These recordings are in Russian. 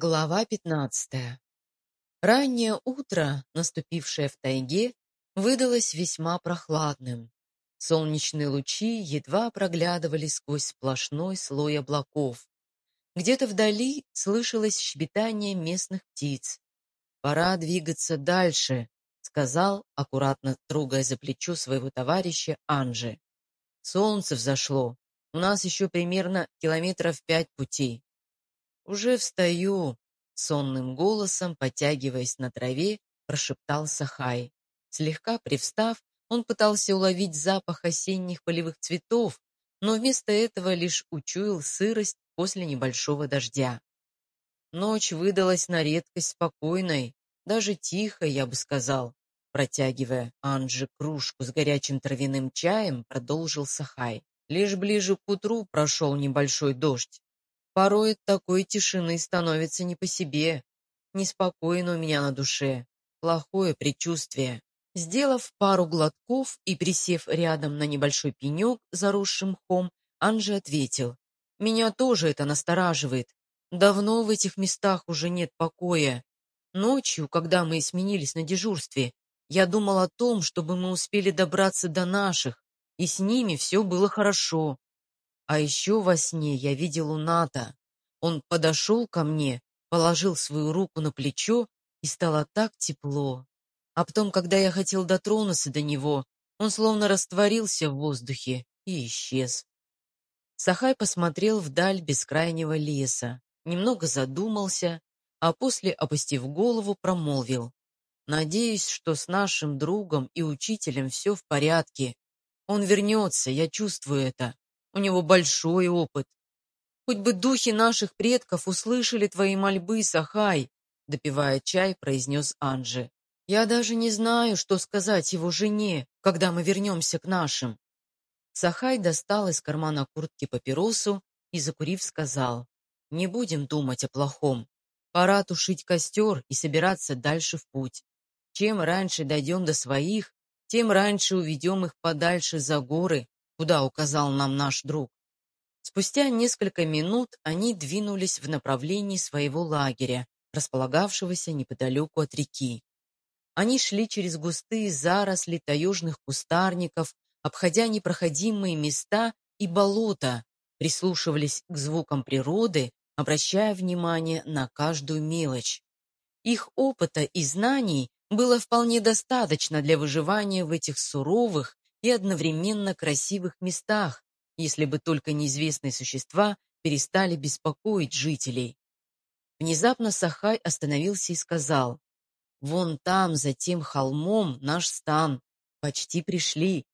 Глава пятнадцатая. Раннее утро, наступившее в тайге, выдалось весьма прохладным. Солнечные лучи едва проглядывали сквозь сплошной слой облаков. Где-то вдали слышалось щебетание местных птиц. «Пора двигаться дальше», — сказал, аккуратно трогая за плечо своего товарища Анжи. «Солнце взошло. У нас еще примерно километров пять пути. «Уже встаю», — сонным голосом, потягиваясь на траве, прошептал Сахай. Слегка привстав, он пытался уловить запах осенних полевых цветов, но вместо этого лишь учуял сырость после небольшого дождя. Ночь выдалась на редкость спокойной, даже тихой, я бы сказал. Протягивая Анже кружку с горячим травяным чаем, продолжил Сахай. Лишь ближе к утру прошел небольшой дождь. Порой такой тишины становится не по себе. Неспокойно у меня на душе. Плохое предчувствие. Сделав пару глотков и присев рядом на небольшой пенек, заросшим мхом, Анжи ответил. «Меня тоже это настораживает. Давно в этих местах уже нет покоя. Ночью, когда мы сменились на дежурстве, я думал о том, чтобы мы успели добраться до наших, и с ними все было хорошо. А еще во сне я видел Уната. Он подошел ко мне, положил свою руку на плечо, и стало так тепло. А потом, когда я хотел дотронуться до него, он словно растворился в воздухе и исчез. Сахай посмотрел вдаль бескрайнего леса, немного задумался, а после, опустив голову, промолвил. «Надеюсь, что с нашим другом и учителем все в порядке. Он вернется, я чувствую это. У него большой опыт. Хоть бы духи наших предков услышали твои мольбы, Сахай, допивая чай, произнес Анжи. Я даже не знаю, что сказать его жене, когда мы вернемся к нашим. Сахай достал из кармана куртки папиросу и, закурив, сказал, «Не будем думать о плохом. Пора тушить костер и собираться дальше в путь. Чем раньше дойдем до своих, тем раньше уведем их подальше за горы, куда указал нам наш друг. Спустя несколько минут они двинулись в направлении своего лагеря, располагавшегося неподалеку от реки. Они шли через густые заросли таежных кустарников, обходя непроходимые места и болота, прислушивались к звукам природы, обращая внимание на каждую мелочь. Их опыта и знаний было вполне достаточно для выживания в этих суровых и одновременно красивых местах, если бы только неизвестные существа перестали беспокоить жителей. Внезапно Сахай остановился и сказал, «Вон там, за тем холмом, наш стан. Почти пришли».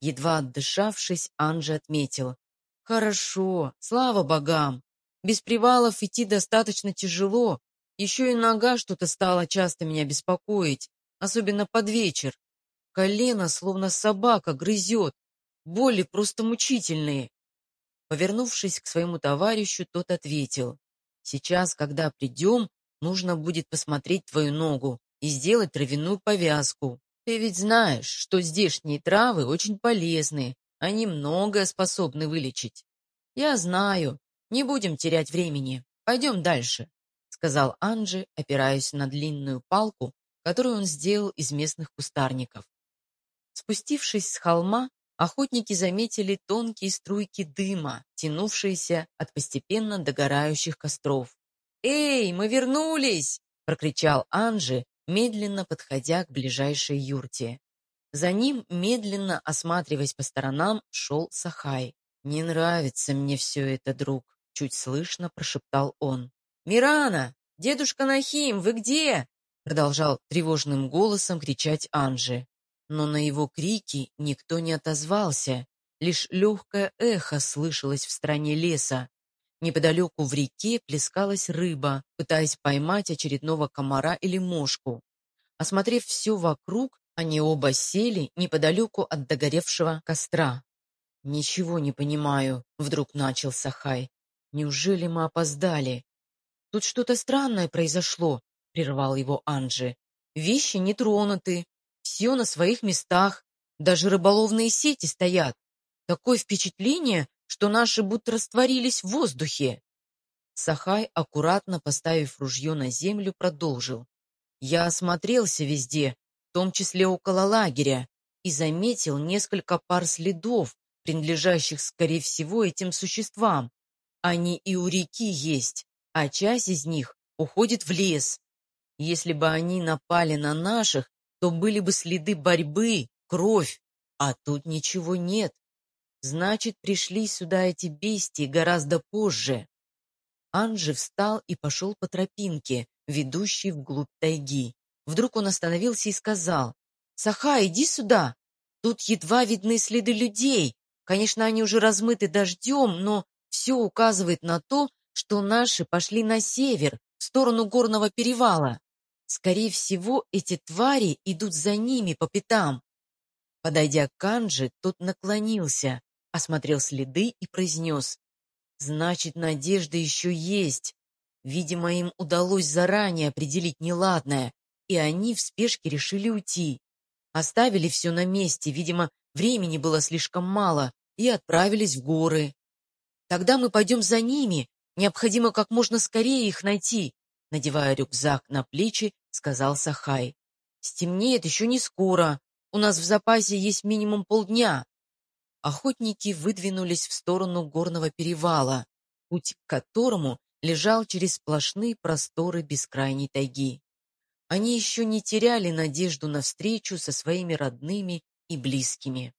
Едва отдышавшись, Анжи отметил, «Хорошо, слава богам. Без привалов идти достаточно тяжело. Еще и нога что-то стала часто меня беспокоить, особенно под вечер. Колено, словно собака, грызет. Боли просто мучительные. Повернувшись к своему товарищу, тот ответил. Сейчас, когда придем, нужно будет посмотреть твою ногу и сделать травяную повязку. Ты ведь знаешь, что здешние травы очень полезны. Они многое способны вылечить. Я знаю. Не будем терять времени. Пойдем дальше, сказал Анджи, опираясь на длинную палку, которую он сделал из местных кустарников. Спустившись с холма, охотники заметили тонкие струйки дыма, тянувшиеся от постепенно догорающих костров. «Эй, мы вернулись!» — прокричал Анжи, медленно подходя к ближайшей юрте. За ним, медленно осматриваясь по сторонам, шел Сахай. «Не нравится мне все это, друг», — чуть слышно прошептал он. «Мирана! Дедушка Нахим, вы где?» Продолжал тревожным голосом кричать Анжи но на его крики никто не отозвался, лишь легкое эхо слышалось в стороне леса. Неподалеку в реке плескалась рыба, пытаясь поймать очередного комара или мошку. Осмотрев все вокруг, они оба сели неподалеку от догоревшего костра. «Ничего не понимаю», — вдруг начал Сахай. «Неужели мы опоздали?» «Тут что-то странное произошло», — прервал его Анжи. «Вещи не тронуты, все на своих местах, даже рыболовные сети стоят. Такое впечатление, что наши будто растворились в воздухе. Сахай, аккуратно поставив ружье на землю, продолжил. «Я осмотрелся везде, в том числе около лагеря, и заметил несколько пар следов, принадлежащих, скорее всего, этим существам. Они и у реки есть, а часть из них уходит в лес. Если бы они напали на наших, то были бы следы борьбы, кровь, а тут ничего нет. Значит, пришли сюда эти бестии гораздо позже. Анжи встал и пошел по тропинке, ведущей вглубь тайги. Вдруг он остановился и сказал, «Саха, иди сюда! Тут едва видны следы людей. Конечно, они уже размыты дождем, но все указывает на то, что наши пошли на север, в сторону горного перевала. Скорее всего, эти твари идут за ними по пятам». Подойдя к Анже, тот наклонился, осмотрел следы и произнес, Значит, надежда еще есть. Видимо, им удалось заранее определить неладное, и они в спешке решили уйти. Оставили все на месте, видимо, времени было слишком мало, и отправились в горы. Тогда мы пойдем за ними, необходимо как можно скорее их найти, надевая рюкзак на плечи, сказал Сахай. Стемнеет еще не скоро, у нас в запасе есть минимум полдня. Охотники выдвинулись в сторону горного перевала, путь к которому лежал через сплошные просторы бескрайней тайги. Они еще не теряли надежду на встречу со своими родными и близкими.